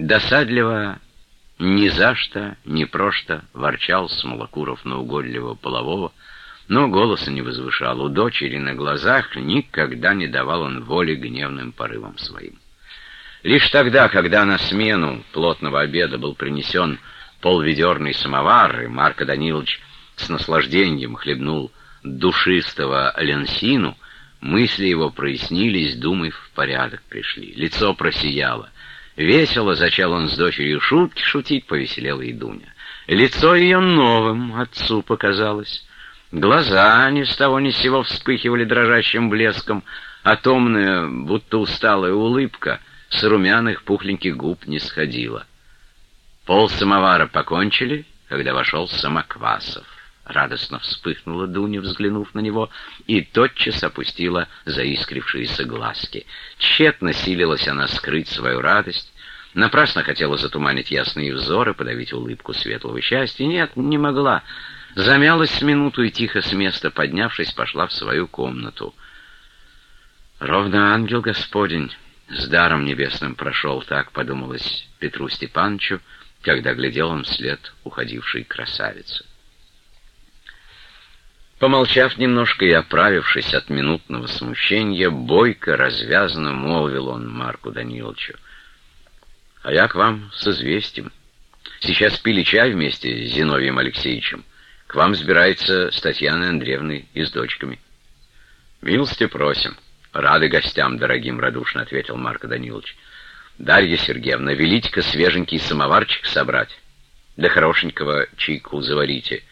Досадливо ни за что, ни про что ворчал Смолокуров на угодливого полового, но голоса не возвышал. У дочери на глазах никогда не давал он воли гневным порывам своим. Лишь тогда, когда на смену плотного обеда был принесен полведерный самовар, и Марко Данилович с наслаждением хлебнул душистого ленсину, мысли его прояснились, думы в порядок пришли. Лицо просияло. Весело зачал он с дочерью шутки шутить, повеселела и Дуня. Лицо ее новым отцу показалось. Глаза ни с того ни с сего вспыхивали дрожащим блеском, а томная, будто усталая улыбка с румяных пухленьких губ не сходила. Пол самовара покончили, когда вошел Самоквасов. Радостно вспыхнула Дуня, взглянув на него, и тотчас опустила заискрившиеся глазки. Тщетно силилась она скрыть свою радость, напрасно хотела затуманить ясные взоры, подавить улыбку светлого счастья. Нет, не могла. Замялась с минуту и, тихо с места поднявшись, пошла в свою комнату. «Ровно ангел Господень с даром небесным прошел», — так подумалось Петру Степановичу, когда глядел он вслед уходившей красавицы. Помолчав немножко и оправившись от минутного смущения, бойко, развязно молвил он Марку Даниловичу. «А я к вам с известием. Сейчас пили чай вместе с Зиновием Алексеевичем. К вам сбирается с Татьяной Андреевной и с дочками». «Милости просим. Рады гостям, дорогим», — радушно ответил Марко Данилович. «Дарья Сергеевна, велите-ка свеженький самоварчик собрать. Да хорошенького чайку заварите.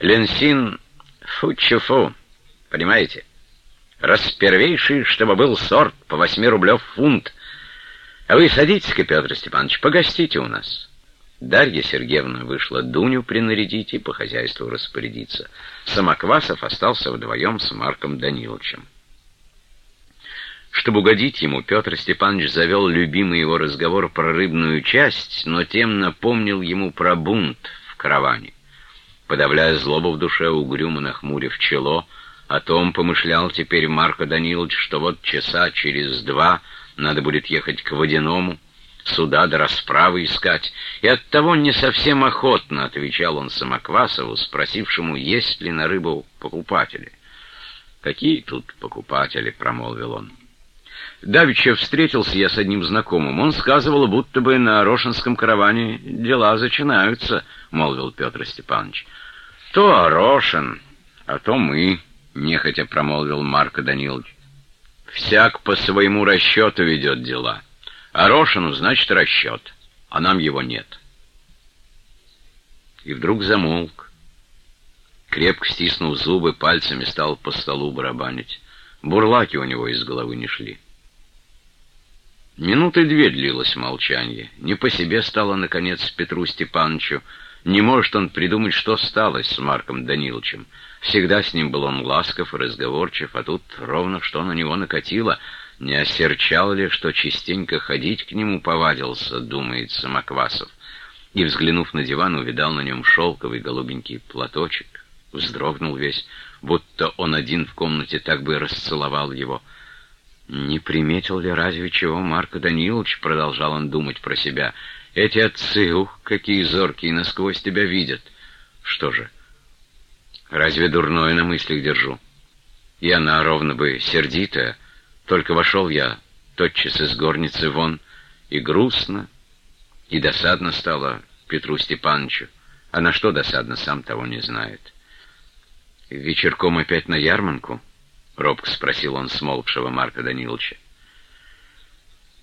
Ленсин Фу-чу-фу, понимаете? Распервейший, чтобы был сорт по восьми рублев фунт. А вы садитесь-ка, Петр Степанович, погостите у нас. Дарья Сергеевна вышла Дуню принарядить и по хозяйству распорядиться. Самоквасов остался вдвоем с Марком Даниловичем. Чтобы угодить ему, Петр Степанович завел любимый его разговор про рыбную часть, но тем напомнил ему про бунт в караване. Подавляя злобу в душе, угрюмо нахмурив чело, о том помышлял теперь Марко Данилович, что вот часа через два надо будет ехать к водяному, суда до расправы искать, и оттого не совсем охотно отвечал он Самоквасову, спросившему, есть ли на рыбу покупатели. «Какие тут покупатели?» — промолвил он. Давича встретился я с одним знакомым. Он сказывал, будто бы на Рошинском караване дела зачинаются, — молвил Петр Степанович. — То Орошин, а то мы, — нехотя промолвил Марко Данилович. — Всяк по своему расчету ведет дела. Орошину, значит, расчет, а нам его нет. И вдруг замолк. Крепко стиснув зубы, пальцами стал по столу барабанить. Бурлаки у него из головы не шли. — Минуты две длилось молчание. Не по себе стало, наконец, Петру Степановичу. Не может он придумать, что стало с Марком Даниловичем. Всегда с ним был он ласков и разговорчив, а тут ровно что на него накатило. Не осерчал ли, что частенько ходить к нему повадился, думает Самоквасов. И, взглянув на диван, увидал на нем шелковый голубенький платочек. Вздрогнул весь, будто он один в комнате так бы расцеловал его — «Не приметил ли разве чего Марко Данилович?» — продолжал он думать про себя. «Эти отцы, ух, какие зоркие, насквозь тебя видят!» «Что же, разве дурное на мыслях держу?» И она ровно бы сердитая. Только вошел я тотчас из горницы вон, и грустно, и досадно стало Петру Степановичу. А на что досадно, сам того не знает. Вечерком опять на ярмарку —— робко спросил он смолкшего Марка Даниловича.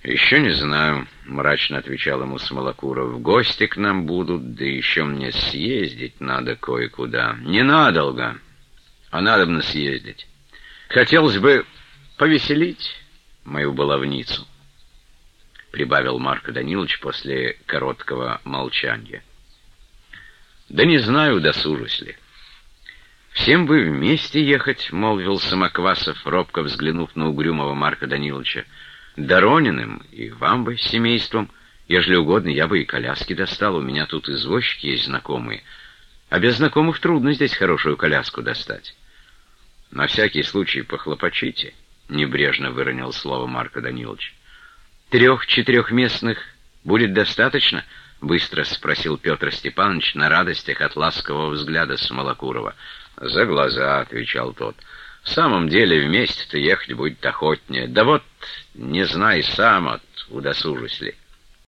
«Еще не знаю», — мрачно отвечал ему Смолокуров. «В гости к нам будут, да еще мне съездить надо кое-куда. Не надолго, а надо бы съездить. Хотелось бы повеселить мою баловницу», — прибавил Марко Данилович после короткого молчания. «Да не знаю, досужусь ли». «Всем бы вместе ехать», — молвил Самоквасов, робко взглянув на угрюмого Марка Даниловича. «Дорониным и вам бы с семейством. Ежели угодно, я бы и коляски достал. У меня тут извозчики есть знакомые. А без знакомых трудно здесь хорошую коляску достать». «На всякий случай похлопочите», — небрежно выронил слово Марка Данилович. «Трех-четырехместных Будет достаточно?» — быстро спросил Петр Степанович на радостях от ласкового взгляда Смолокурова. «За глаза», — отвечал тот. «В самом деле вместе-то ехать будет охотнее. Да вот, не знай сам, от удосужусь ли».